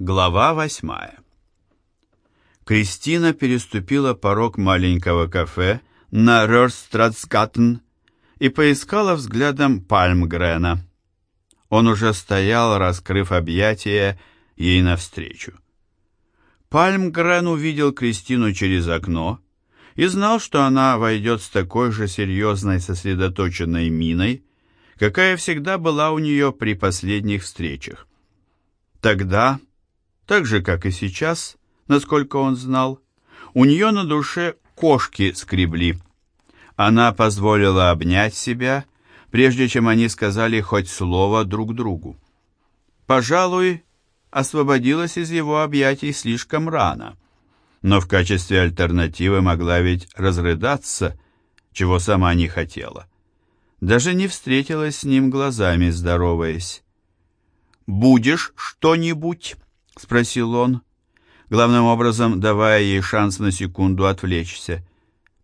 Глава восьмая Кристина переступила порог маленького кафе на Рёрстратсгаттен и поискала взглядом Пальмгрена. Он уже стоял, раскрыв объятия, ей навстречу. Пальмгрен увидел Кристину через окно и знал, что она войдет с такой же серьезной сосредоточенной миной, какая всегда была у нее при последних встречах. Тогда так же, как и сейчас, насколько он знал, у нее на душе кошки скребли. Она позволила обнять себя, прежде чем они сказали хоть слово друг другу. Пожалуй, освободилась из его объятий слишком рано, но в качестве альтернативы могла ведь разрыдаться, чего сама не хотела. Даже не встретилась с ним глазами, здороваясь. «Будешь что-нибудь?» — спросил он, главным образом давая ей шанс на секунду отвлечься,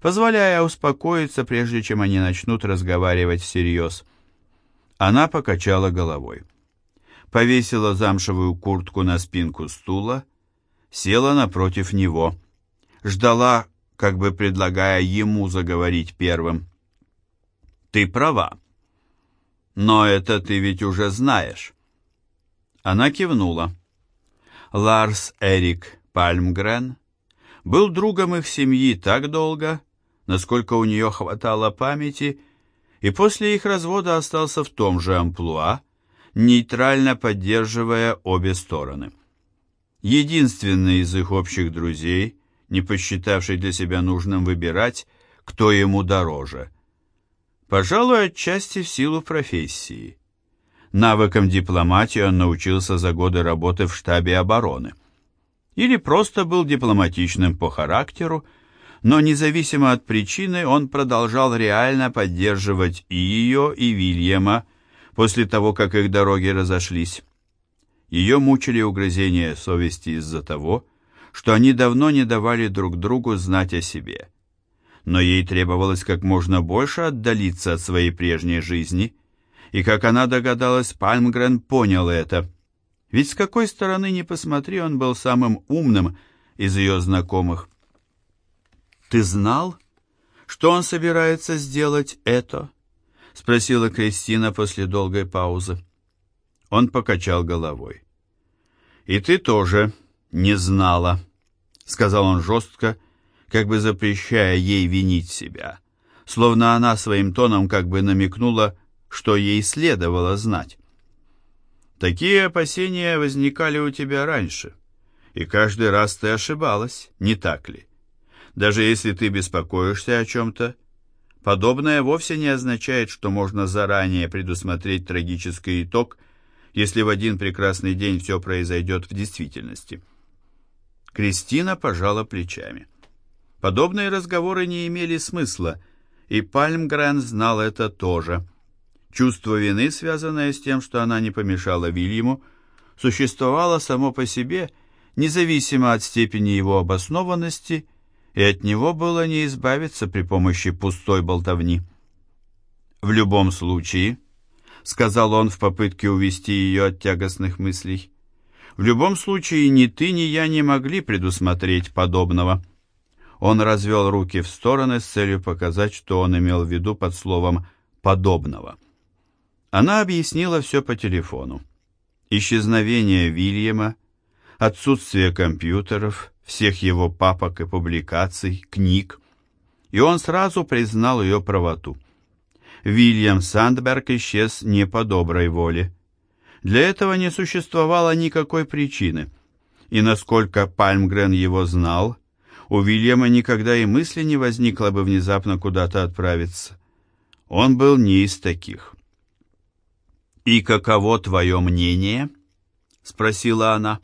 позволяя успокоиться, прежде чем они начнут разговаривать всерьез. Она покачала головой. Повесила замшевую куртку на спинку стула, села напротив него, ждала, как бы предлагая ему заговорить первым. «Ты права. Но это ты ведь уже знаешь». Она кивнула. Ларс Эрик Пальмгрен был другом их семьи так долго, насколько у нее хватало памяти, и после их развода остался в том же амплуа, нейтрально поддерживая обе стороны. Единственный из их общих друзей, не посчитавший для себя нужным выбирать, кто ему дороже. Пожалуй, отчасти в силу профессии. Навыкам дипломатии он научился за годы работы в штабе обороны. Или просто был дипломатичным по характеру, но независимо от причины он продолжал реально поддерживать и ее, и Вильяма после того, как их дороги разошлись. Ее мучили угрызения совести из-за того, что они давно не давали друг другу знать о себе. Но ей требовалось как можно больше отдалиться от своей прежней жизни – и, как она догадалась, Пальмгрен понял это. Ведь с какой стороны ни посмотри, он был самым умным из ее знакомых. «Ты знал, что он собирается сделать это?» — спросила Кристина после долгой паузы. Он покачал головой. «И ты тоже не знала», — сказал он жестко, как бы запрещая ей винить себя, словно она своим тоном как бы намекнула, что ей следовало знать. Такие опасения возникали у тебя раньше, и каждый раз ты ошибалась, не так ли? Даже если ты беспокоишься о чем-то, подобное вовсе не означает, что можно заранее предусмотреть трагический итог, если в один прекрасный день все произойдет в действительности. Кристина пожала плечами. Подобные разговоры не имели смысла, и Пальмгрен знал это тоже. Чувство вины, связанное с тем, что она не помешала Вильяму, существовало само по себе, независимо от степени его обоснованности, и от него было не избавиться при помощи пустой болтовни. «В любом случае», — сказал он в попытке увести ее от тягостных мыслей, «в любом случае ни ты, ни я не могли предусмотреть подобного». Он развел руки в стороны с целью показать, что он имел в виду под словом «подобного». Она объяснила все по телефону. Исчезновение Вильяма, отсутствие компьютеров, всех его папок и публикаций, книг. И он сразу признал ее правоту. Вильям Сандберг исчез не по доброй воле. Для этого не существовало никакой причины. И насколько Пальмгрен его знал, у Вильяма никогда и мысли не возникло бы внезапно куда-то отправиться. Он был не из таких. «И каково твое мнение?» — спросила она.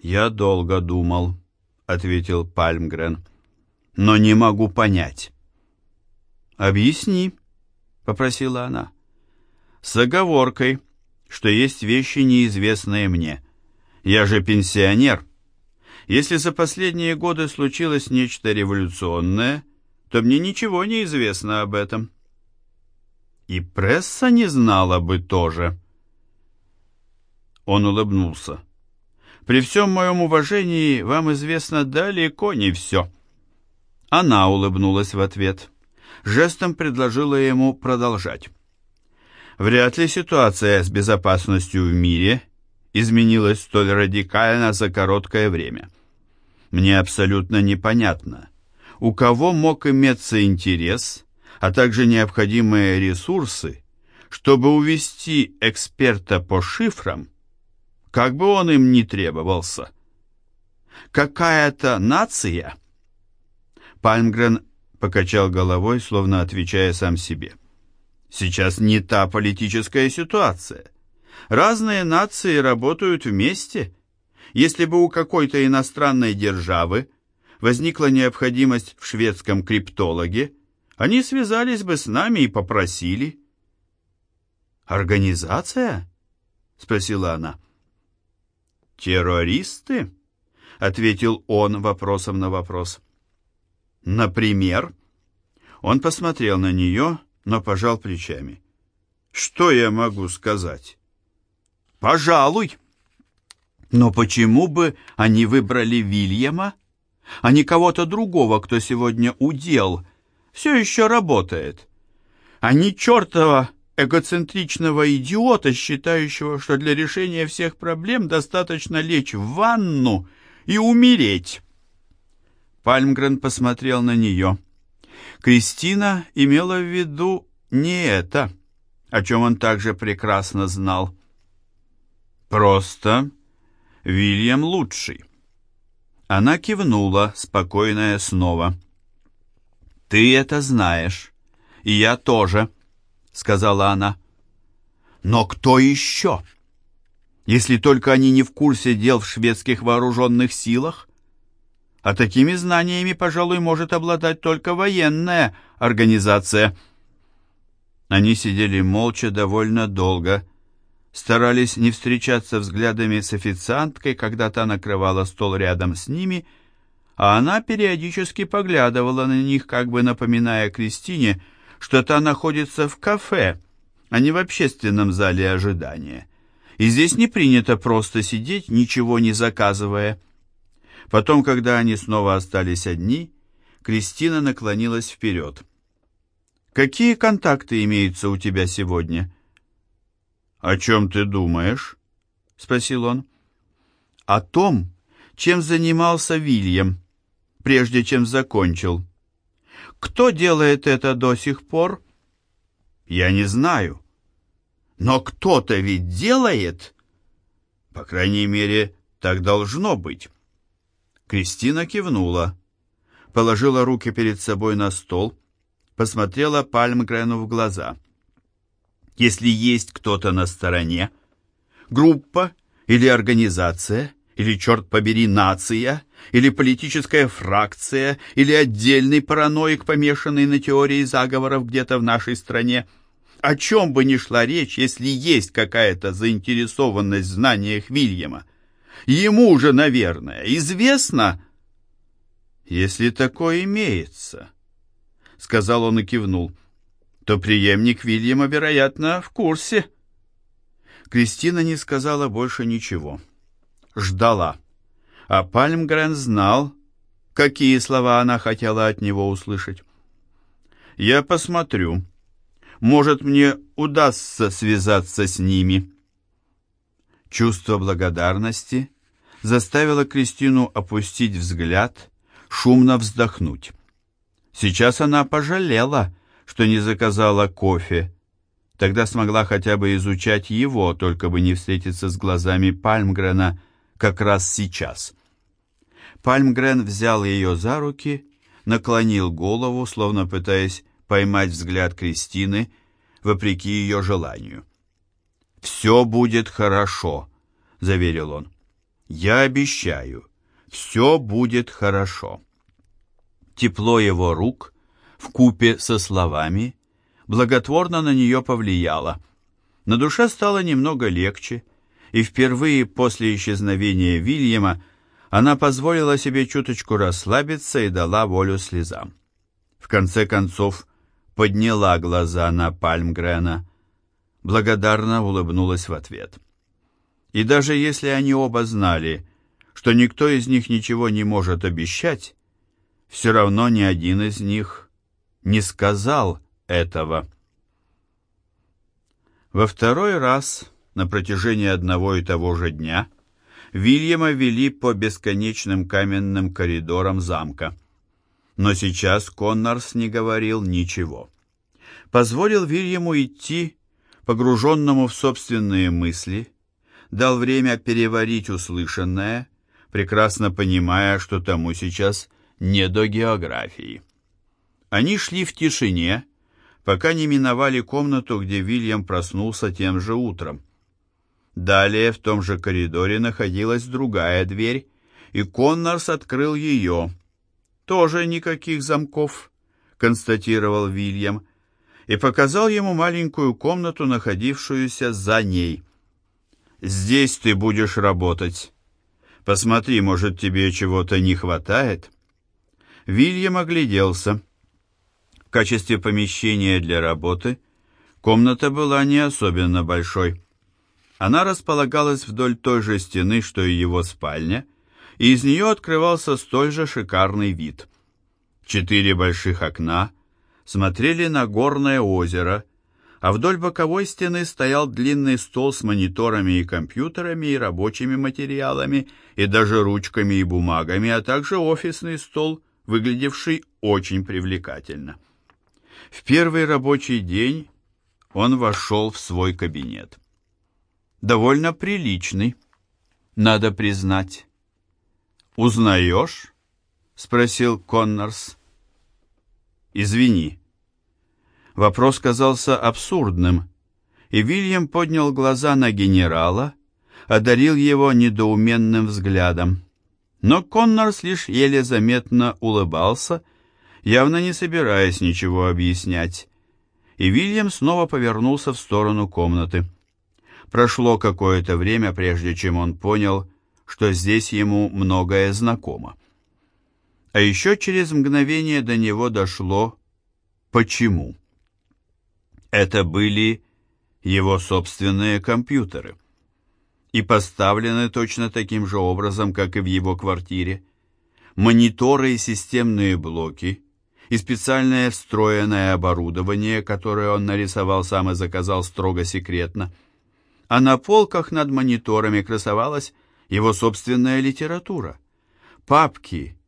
«Я долго думал», — ответил Пальмгрен, — «но не могу понять». «Объясни», — попросила она. «С оговоркой, что есть вещи, неизвестные мне. Я же пенсионер. Если за последние годы случилось нечто революционное, то мне ничего не известно об этом». И пресса не знала бы тоже. Он улыбнулся. При всем моем уважении вам известно далеко не все». Она улыбнулась в ответ. Жестом предложила ему продолжать. Вряд ли ситуация с безопасностью в мире изменилась столь радикально за короткое время. Мне абсолютно непонятно, у кого мог иметься интерес, а также необходимые ресурсы, чтобы увести эксперта по шифрам, как бы он им ни требовался. Какая-то нация? Пальмгрен покачал головой, словно отвечая сам себе. Сейчас не та политическая ситуация. Разные нации работают вместе. Если бы у какой-то иностранной державы возникла необходимость в шведском криптологе, они связались бы с нами и попросили. «Организация?» — спросила она. «Террористы?» — ответил он вопросом на вопрос. «Например?» Он посмотрел на нее, но пожал плечами. «Что я могу сказать?» «Пожалуй». «Но почему бы они выбрали Вильяма, а не кого-то другого, кто сегодня удел, все еще работает? Они чертова эгоцентричного идиота, считающего, что для решения всех проблем достаточно лечь в ванну и умереть». Пальмгрен посмотрел на нее. Кристина имела в виду не это, о чем он также прекрасно знал. Просто Вильям лучший. Она кивнула, спокойная снова. «Ты это знаешь, и я тоже», — сказала она. «Но кто еще? Если только они не в курсе дел в шведских вооруженных силах, а такими знаниями, пожалуй, может обладать только военная организация. Они сидели молча довольно долго, старались не встречаться взглядами с официанткой, когда та накрывала стол рядом с ними, а она периодически поглядывала на них, как бы напоминая Кристине, что та находится в кафе, а не в общественном зале ожидания. И здесь не принято просто сидеть, ничего не заказывая. Потом, когда они снова остались одни, Кристина наклонилась вперед. «Какие контакты имеются у тебя сегодня?» «О чем ты думаешь?» — спросил он. «О том, чем занимался Вильям, прежде чем закончил. Кто делает это до сих пор?» «Я не знаю. Но кто-то ведь делает!» «По крайней мере, так должно быть». Кристина кивнула, положила руки перед собой на стол, посмотрела Пальмгрену в глаза. Если есть кто-то на стороне, группа или организация, или, черт побери, нация, или политическая фракция, или отдельный параноик, помешанный на теории заговоров где-то в нашей стране, о чем бы ни шла речь, если есть какая-то заинтересованность в знаниях Вильяма, Ему же, наверное, известно, если такое имеется, сказал он и кивнул, то преемник Вильяма, вероятно, в курсе. Кристина не сказала больше ничего. Ждала. А Пальмгрен знал, какие слова она хотела от него услышать. «Я посмотрю. Может, мне удастся связаться с ними». Чувство благодарности заставило Кристину опустить взгляд, шумно вздохнуть. Сейчас она пожалела, что не заказала кофе. Тогда смогла хотя бы изучать его, только бы не встретиться с глазами Пальмгрена как раз сейчас. Пальмгрен взял ее за руки, наклонил голову, словно пытаясь поймать взгляд Кристины, вопреки ее желанию. «Все будет хорошо», — заверил он. «Я обещаю, все будет хорошо». Тепло его рук, в купе со словами, благотворно на нее повлияло. На душе стало немного легче, и впервые после исчезновения Вильяма она позволила себе чуточку расслабиться и дала волю слезам. В конце концов, подняла глаза на Пальмгрена, благодарно улыбнулась в ответ. И даже если они оба знали, что никто из них ничего не может обещать, все равно ни один из них не сказал этого. Во второй раз на протяжении одного и того же дня Вильяма вели по бесконечным каменным коридорам замка. Но сейчас Коннорс не говорил ничего. Позволил Вильяму идти, погруженному в собственные мысли, дал время переварить услышанное, прекрасно понимая, что тому сейчас не до географии. Они шли в тишине, пока не миновали комнату, где Вильям проснулся тем же утром. Далее в том же коридоре находилась другая дверь, и Коннорс открыл ее. «Тоже никаких замков», — констатировал Вильям, и показал ему маленькую комнату, находившуюся за ней. «Здесь ты будешь работать. Посмотри, может, тебе чего-то не хватает?» Вильям огляделся. В качестве помещения для работы комната была не особенно большой. Она располагалась вдоль той же стены, что и его спальня, и из нее открывался столь же шикарный вид. Четыре больших окна смотрели на горное озеро, а вдоль боковой стены стоял длинный стол с мониторами и компьютерами и рабочими материалами, и даже ручками и бумагами, а также офисный стол, выглядевший очень привлекательно. В первый рабочий день он вошел в свой кабинет довольно приличный, надо признать. «Узнаешь?» — спросил Коннорс. «Извини». Вопрос казался абсурдным, и Вильям поднял глаза на генерала, одарил его недоуменным взглядом. Но Коннорс лишь еле заметно улыбался, явно не собираясь ничего объяснять, и Вильям снова повернулся в сторону комнаты. Прошло какое-то время, прежде чем он понял, что здесь ему многое знакомо. А еще через мгновение до него дошло «почему?». Это были его собственные компьютеры. И поставлены точно таким же образом, как и в его квартире. Мониторы и системные блоки, и специальное встроенное оборудование, которое он нарисовал сам и заказал строго секретно – а на полках над мониторами красовалась его собственная литература. Папки,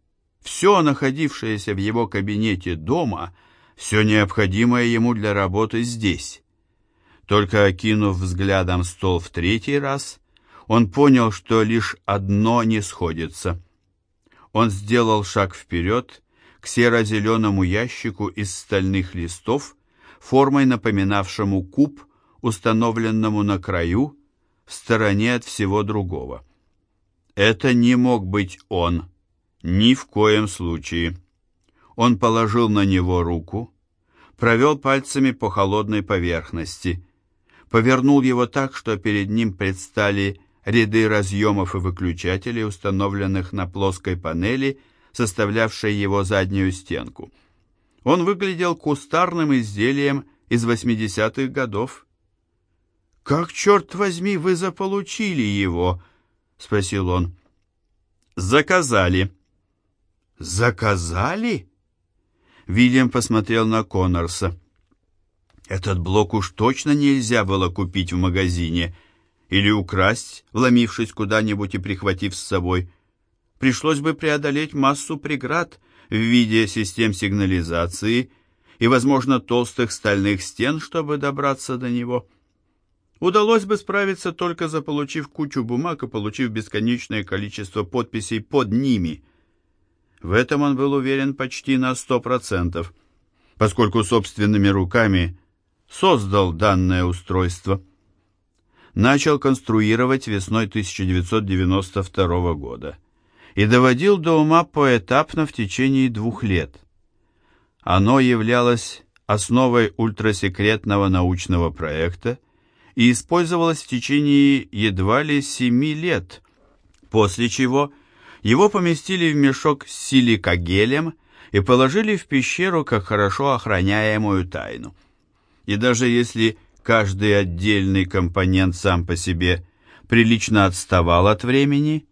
все находившееся в его кабинете дома, все необходимое ему для работы здесь. Только окинув взглядом стол в третий раз, он понял, что лишь одно не сходится. Он сделал шаг вперед к серо-зеленому ящику из стальных листов, формой напоминавшему куб, установленному на краю, в стороне от всего другого. Это не мог быть он, ни в коем случае. Он положил на него руку, провел пальцами по холодной поверхности, повернул его так, что перед ним предстали ряды разъемов и выключателей, установленных на плоской панели, составлявшей его заднюю стенку. Он выглядел кустарным изделием из 80-х годов, «Как, черт возьми, вы заполучили его?» — спросил он. «Заказали». «Заказали?» Вильям посмотрел на Коннорса. «Этот блок уж точно нельзя было купить в магазине или украсть, вломившись куда-нибудь и прихватив с собой. Пришлось бы преодолеть массу преград в виде систем сигнализации и, возможно, толстых стальных стен, чтобы добраться до него». Удалось бы справиться только заполучив кучу бумаг и получив бесконечное количество подписей под ними. В этом он был уверен почти на сто процентов, поскольку собственными руками создал данное устройство. Начал конструировать весной 1992 года и доводил до ума поэтапно в течение двух лет. Оно являлось основой ультрасекретного научного проекта, и использовалось в течение едва ли семи лет, после чего его поместили в мешок с силикагелем и положили в пещеру как хорошо охраняемую тайну. И даже если каждый отдельный компонент сам по себе прилично отставал от времени,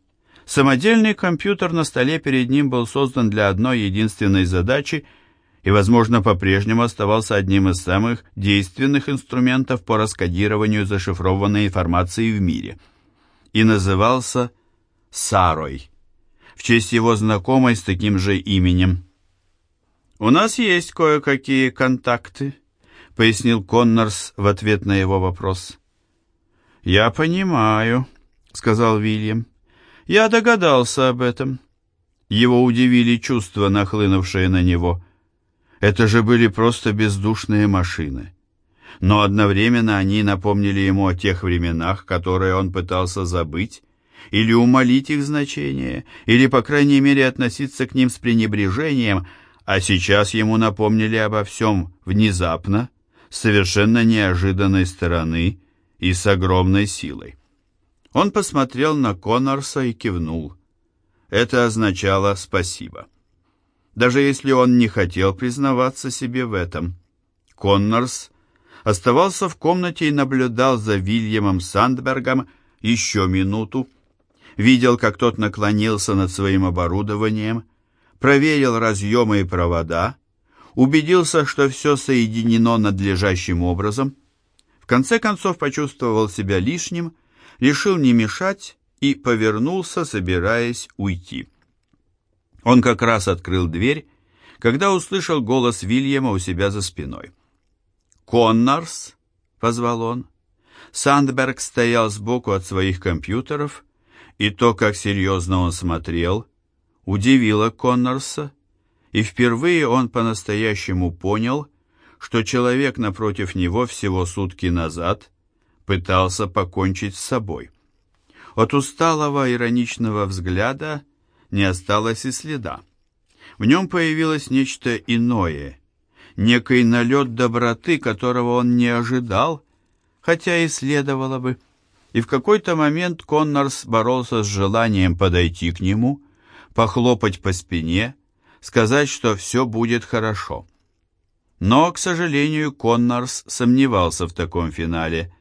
Самодельный компьютер на столе перед ним был создан для одной единственной задачи и, возможно, по-прежнему оставался одним из самых действенных инструментов по раскодированию зашифрованной информации в мире. И назывался Сарой, в честь его знакомой с таким же именем. «У нас есть кое-какие контакты», — пояснил Коннорс в ответ на его вопрос. «Я понимаю», — сказал Вильям. «Я догадался об этом». Его удивили чувства, нахлынувшие на него. Это же были просто бездушные машины. Но одновременно они напомнили ему о тех временах, которые он пытался забыть, или умолить их значение, или, по крайней мере, относиться к ним с пренебрежением, а сейчас ему напомнили обо всем внезапно, с совершенно неожиданной стороны и с огромной силой. Он посмотрел на Коннорса и кивнул. Это означало «спасибо» даже если он не хотел признаваться себе в этом. Коннорс оставался в комнате и наблюдал за Вильямом Сандбергом еще минуту, видел, как тот наклонился над своим оборудованием, проверил разъемы и провода, убедился, что все соединено надлежащим образом, в конце концов почувствовал себя лишним, решил не мешать и повернулся, собираясь уйти. Он как раз открыл дверь, когда услышал голос Вильяма у себя за спиной. «Коннорс?» — позвал он. Сандберг стоял сбоку от своих компьютеров, и то, как серьезно он смотрел, удивило Коннорса, и впервые он по-настоящему понял, что человек напротив него всего сутки назад пытался покончить с собой. От усталого ироничного взгляда — не осталось и следа. В нем появилось нечто иное, некий налет доброты, которого он не ожидал, хотя и следовало бы. И в какой-то момент Коннорс боролся с желанием подойти к нему, похлопать по спине, сказать, что все будет хорошо. Но, к сожалению, Коннорс сомневался в таком финале.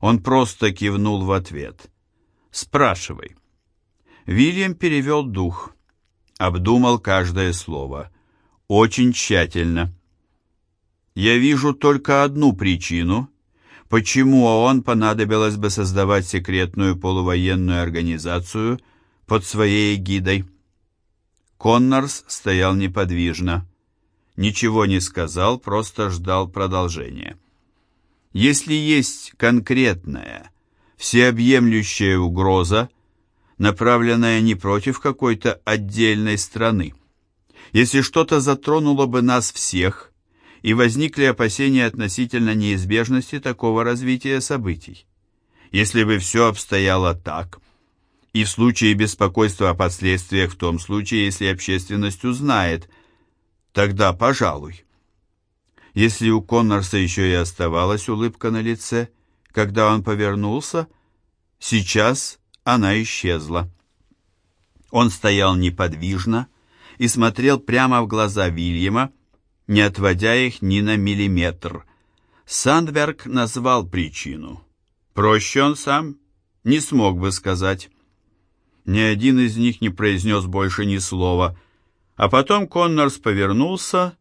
Он просто кивнул в ответ. «Спрашивай». Вильям перевел дух, обдумал каждое слово. Очень тщательно. «Я вижу только одну причину, почему ООН понадобилось бы создавать секретную полувоенную организацию под своей эгидой». Коннорс стоял неподвижно. Ничего не сказал, просто ждал продолжения. Если есть конкретная, всеобъемлющая угроза, направленная не против какой-то отдельной страны. Если что-то затронуло бы нас всех, и возникли опасения относительно неизбежности такого развития событий. Если бы все обстояло так, и в случае беспокойства о последствиях в том случае, если общественность узнает, тогда пожалуй. Если у Коннорса еще и оставалась улыбка на лице, когда он повернулся, сейчас она исчезла. Он стоял неподвижно и смотрел прямо в глаза Вильяма, не отводя их ни на миллиметр. Сандберг назвал причину. Проще он сам не смог бы сказать. Ни один из них не произнес больше ни слова, а потом Коннорс повернулся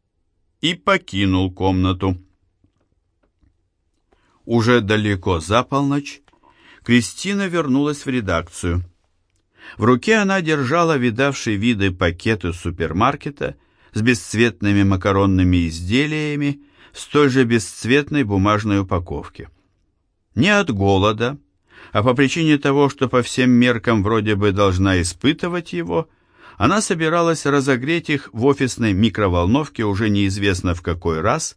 и покинул комнату. Уже далеко за полночь Кристина вернулась в редакцию. В руке она держала видавший виды пакеты супермаркета с бесцветными макаронными изделиями в столь же бесцветной бумажной упаковке. Не от голода, а по причине того, что по всем меркам вроде бы должна испытывать его, она собиралась разогреть их в офисной микроволновке уже неизвестно в какой раз,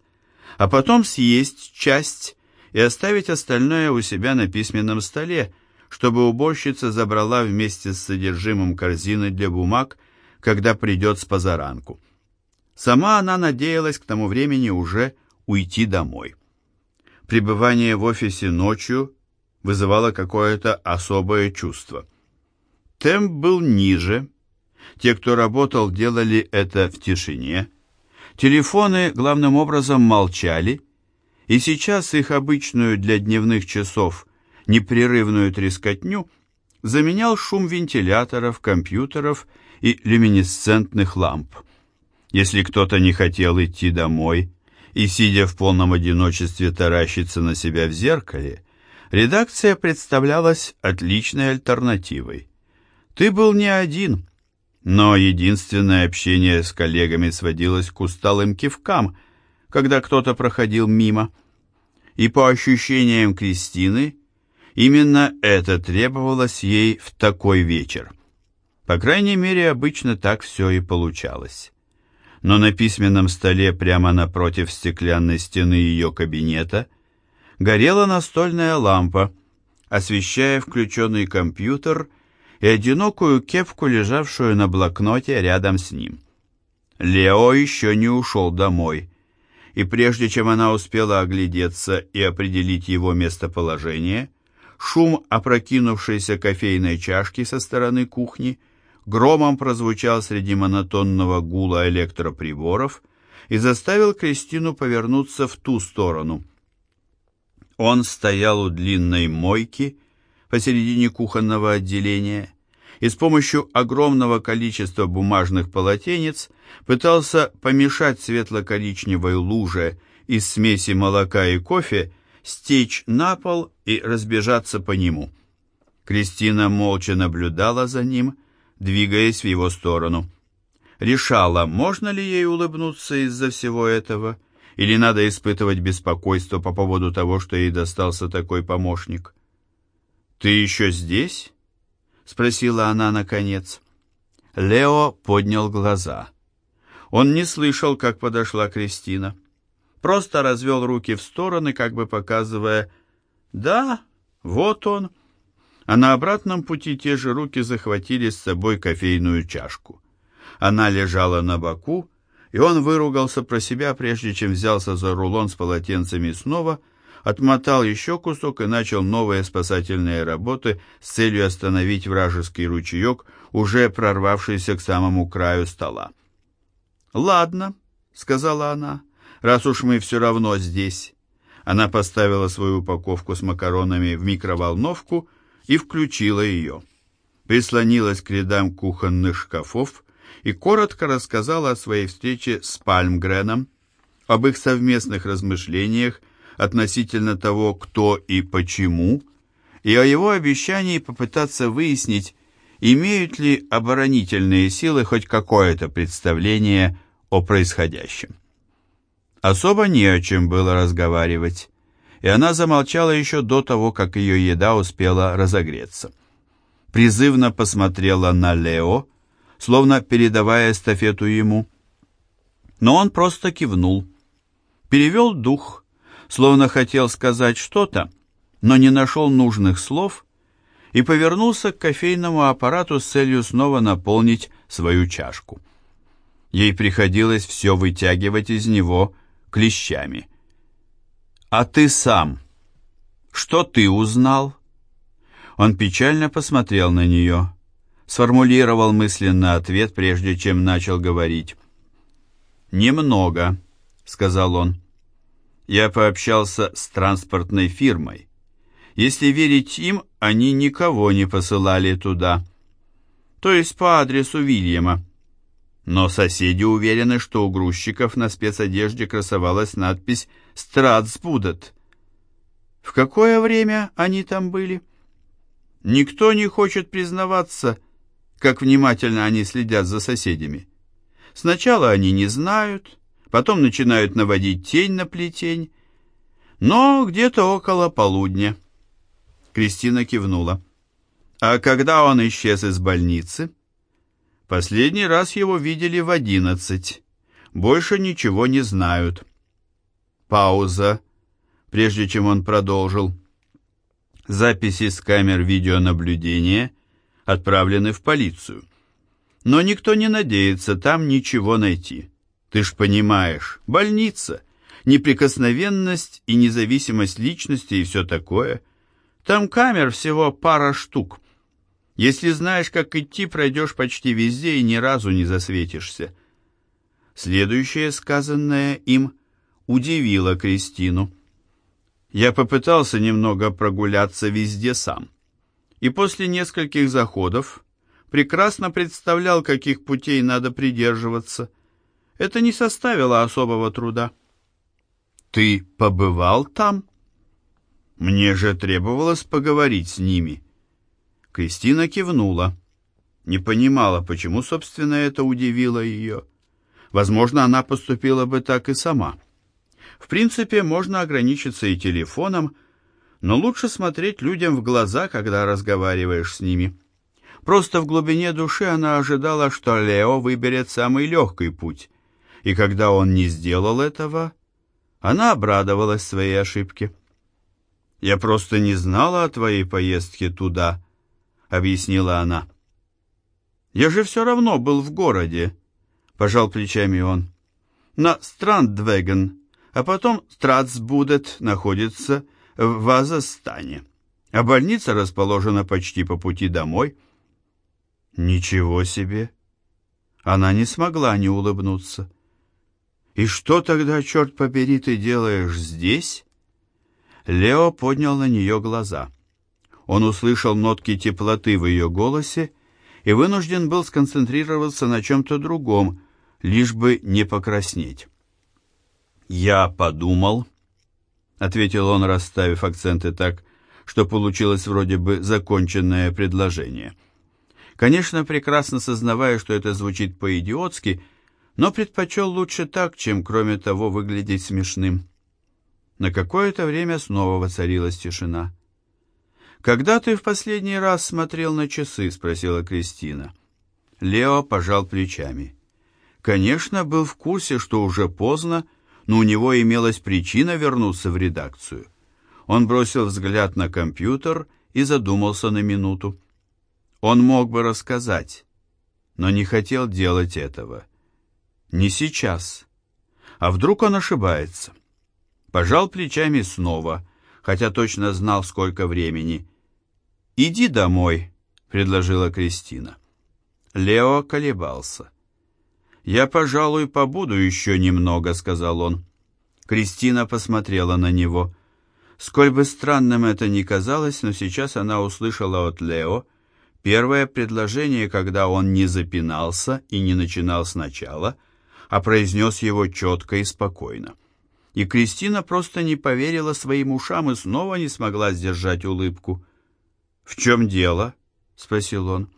а потом съесть часть и оставить остальное у себя на письменном столе, чтобы уборщица забрала вместе с содержимым корзины для бумаг, когда придет с позаранку. Сама она надеялась к тому времени уже уйти домой. Пребывание в офисе ночью вызывало какое-то особое чувство. Темп был ниже. Те, кто работал, делали это в тишине. Телефоны главным образом молчали, и сейчас их обычную для дневных часов непрерывную трескотню заменял шум вентиляторов, компьютеров и люминесцентных ламп. Если кто-то не хотел идти домой и, сидя в полном одиночестве, таращиться на себя в зеркале, редакция представлялась отличной альтернативой. Ты был не один, но единственное общение с коллегами сводилось к усталым кивкам, когда кто-то проходил мимо. И по ощущениям Кристины, именно это требовалось ей в такой вечер. По крайней мере, обычно так все и получалось. Но на письменном столе прямо напротив стеклянной стены ее кабинета горела настольная лампа, освещая включенный компьютер и одинокую кепку, лежавшую на блокноте рядом с ним. Лео еще не ушел домой, и прежде чем она успела оглядеться и определить его местоположение, шум опрокинувшейся кофейной чашки со стороны кухни громом прозвучал среди монотонного гула электроприборов и заставил Кристину повернуться в ту сторону. Он стоял у длинной мойки посередине кухонного отделения и с помощью огромного количества бумажных полотенец пытался помешать светло-коричневой луже из смеси молока и кофе стечь на пол и разбежаться по нему. Кристина молча наблюдала за ним, двигаясь в его сторону. Решала, можно ли ей улыбнуться из-за всего этого, или надо испытывать беспокойство по поводу того, что ей достался такой помощник. «Ты еще здесь?» — спросила она наконец. Лео поднял глаза. Он не слышал, как подошла Кристина. Просто развел руки в стороны, как бы показывая «Да, вот он». А на обратном пути те же руки захватили с собой кофейную чашку. Она лежала на боку, и он выругался про себя, прежде чем взялся за рулон с полотенцами снова — отмотал еще кусок и начал новые спасательные работы с целью остановить вражеский ручеек, уже прорвавшийся к самому краю стола. «Ладно», — сказала она, — «раз уж мы все равно здесь». Она поставила свою упаковку с макаронами в микроволновку и включила ее. Прислонилась к рядам кухонных шкафов и коротко рассказала о своей встрече с Пальмгреном, об их совместных размышлениях относительно того, кто и почему, и о его обещании попытаться выяснить, имеют ли оборонительные силы хоть какое-то представление о происходящем. Особо не о чем было разговаривать, и она замолчала еще до того, как ее еда успела разогреться. Призывно посмотрела на Лео, словно передавая эстафету ему. Но он просто кивнул, перевел дух словно хотел сказать что-то, но не нашел нужных слов и повернулся к кофейному аппарату с целью снова наполнить свою чашку. Ей приходилось все вытягивать из него клещами. «А ты сам? Что ты узнал?» Он печально посмотрел на нее, сформулировал мысленно ответ, прежде чем начал говорить. «Немного», — сказал он. Я пообщался с транспортной фирмой. Если верить им, они никого не посылали туда. То есть по адресу Вильяма. Но соседи уверены, что у грузчиков на спецодежде красовалась надпись «Стратсбудет». В какое время они там были? Никто не хочет признаваться, как внимательно они следят за соседями. Сначала они не знают, потом начинают наводить тень на плетень, но где-то около полудня. Кристина кивнула. А когда он исчез из больницы? Последний раз его видели в одиннадцать. Больше ничего не знают. Пауза, прежде чем он продолжил. Записи с камер видеонаблюдения отправлены в полицию. Но никто не надеется там ничего найти. Ты ж понимаешь, больница, неприкосновенность и независимость личности и все такое. Там камер всего пара штук. Если знаешь, как идти, пройдешь почти везде и ни разу не засветишься. Следующее сказанное им удивило Кристину. Я попытался немного прогуляться везде сам. и после нескольких заходов прекрасно представлял, каких путей надо придерживаться. Это не составило особого труда. «Ты побывал там?» «Мне же требовалось поговорить с ними». Кристина кивнула. Не понимала, почему, собственно, это удивило ее. Возможно, она поступила бы так и сама. В принципе, можно ограничиться и телефоном, но лучше смотреть людям в глаза, когда разговариваешь с ними. Просто в глубине души она ожидала, что Лео выберет самый легкий путь, и когда он не сделал этого, она обрадовалась своей ошибке. «Я просто не знала о твоей поездке туда», — объяснила она. «Я же все равно был в городе», — пожал плечами он. «На Страндвеген, а потом Страцбудет находится в Вазастане, а больница расположена почти по пути домой». «Ничего себе!» Она не смогла не улыбнуться. «И что тогда, черт побери, ты делаешь здесь?» Лео поднял на нее глаза. Он услышал нотки теплоты в ее голосе и вынужден был сконцентрироваться на чем-то другом, лишь бы не покраснеть. «Я подумал», — ответил он, расставив акценты так, что получилось вроде бы законченное предложение. Конечно, прекрасно сознавая, что это звучит по-идиотски, но предпочел лучше так, чем, кроме того, выглядеть смешным. На какое-то время снова воцарилась тишина. «Когда ты в последний раз смотрел на часы?» — спросила Кристина. Лео пожал плечами. Конечно, был в курсе, что уже поздно, но у него имелась причина вернуться в редакцию. Он бросил взгляд на компьютер и задумался на минуту. Он мог бы рассказать, но не хотел делать этого. Не сейчас. А вдруг он ошибается? Пожал плечами снова, хотя точно знал, сколько времени — «Иди домой», — предложила Кристина. Лео колебался. «Я, пожалуй, побуду еще немного», — сказал он. Кристина посмотрела на него. Сколь бы странным это ни казалось, но сейчас она услышала от Лео первое предложение, когда он не запинался и не начинал сначала, а произнес его четко и спокойно. И Кристина просто не поверила своим ушам и снова не смогла сдержать улыбку. «В чем дело?» — спросил он.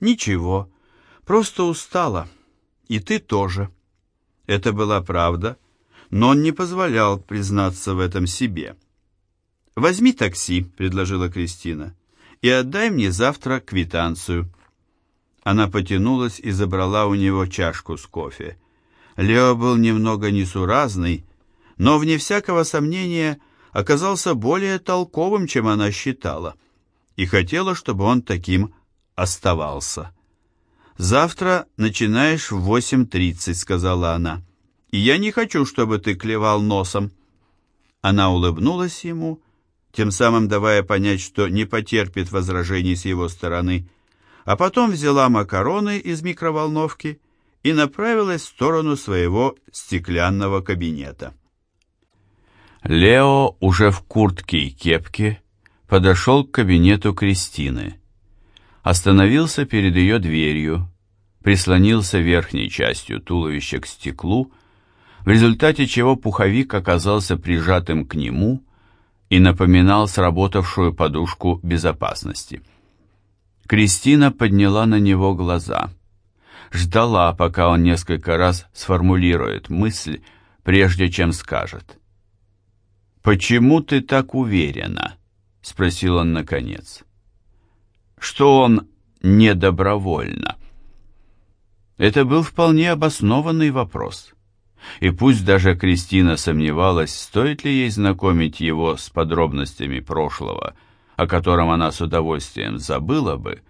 «Ничего, просто устала. И ты тоже». Это была правда, но он не позволял признаться в этом себе. «Возьми такси», — предложила Кристина, — «и отдай мне завтра квитанцию». Она потянулась и забрала у него чашку с кофе. Лео был немного несуразный, но, вне всякого сомнения, оказался более толковым, чем она считала и хотела, чтобы он таким оставался. «Завтра начинаешь в 8.30», — сказала она. «И я не хочу, чтобы ты клевал носом». Она улыбнулась ему, тем самым давая понять, что не потерпит возражений с его стороны, а потом взяла макароны из микроволновки и направилась в сторону своего стеклянного кабинета. Лео уже в куртке и кепке подошел к кабинету Кристины. Остановился перед ее дверью, прислонился верхней частью туловища к стеклу, в результате чего пуховик оказался прижатым к нему и напоминал сработавшую подушку безопасности. Кристина подняла на него глаза. Ждала, пока он несколько раз сформулирует мысль, прежде чем скажет. «Почему ты так уверена?» — спросил он наконец. «Что он не добровольно?» Это был вполне обоснованный вопрос. И пусть даже Кристина сомневалась, стоит ли ей знакомить его с подробностями прошлого, о котором она с удовольствием забыла бы,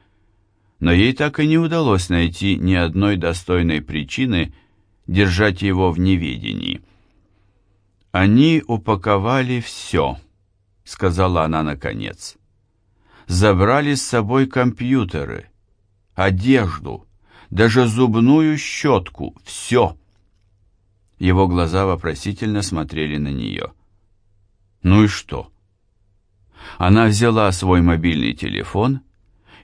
но ей так и не удалось найти ни одной достойной причины держать его в неведении. Они упаковали все —— сказала она наконец. «Забрали с собой компьютеры, одежду, даже зубную щетку, все». Его глаза вопросительно смотрели на нее. «Ну и что?» Она взяла свой мобильный телефон и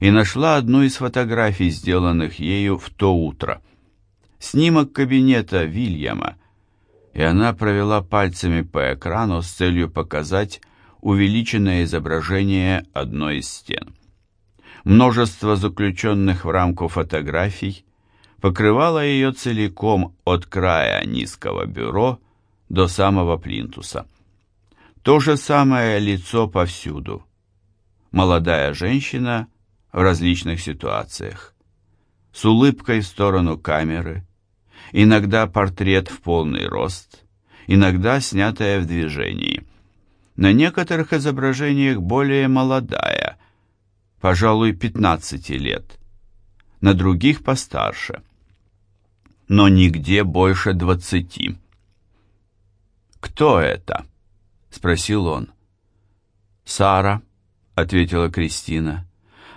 нашла одну из фотографий, сделанных ею в то утро. Снимок кабинета Вильяма, и она провела пальцами по экрану с целью показать увеличенное изображение одной из стен. Множество заключенных в рамку фотографий покрывало ее целиком от края низкого бюро до самого плинтуса. То же самое лицо повсюду. Молодая женщина в различных ситуациях. С улыбкой в сторону камеры, иногда портрет в полный рост, иногда снятая в движении. На некоторых изображениях более молодая, пожалуй, 15 лет, на других постарше, но нигде больше двадцати. «Кто это?» — спросил он. «Сара», — ответила Кристина.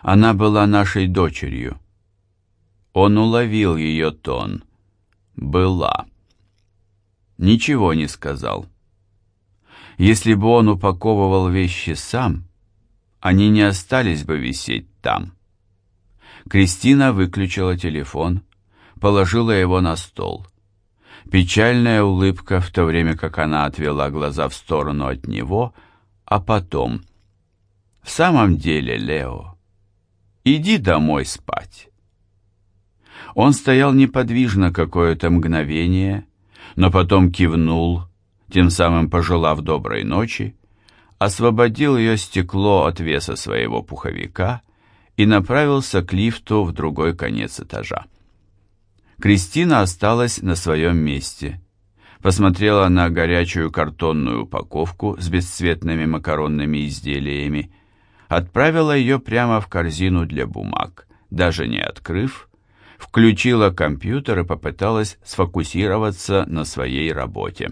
«Она была нашей дочерью». Он уловил ее тон. «Была». Ничего не сказал. Если бы он упаковывал вещи сам, они не остались бы висеть там. Кристина выключила телефон, положила его на стол. Печальная улыбка, в то время как она отвела глаза в сторону от него, а потом... «В самом деле, Лео, иди домой спать». Он стоял неподвижно какое-то мгновение, но потом кивнул, тем самым пожелав доброй ночи, освободил ее стекло от веса своего пуховика и направился к лифту в другой конец этажа. Кристина осталась на своем месте. Посмотрела на горячую картонную упаковку с бесцветными макаронными изделиями, отправила ее прямо в корзину для бумаг, даже не открыв, включила компьютер и попыталась сфокусироваться на своей работе.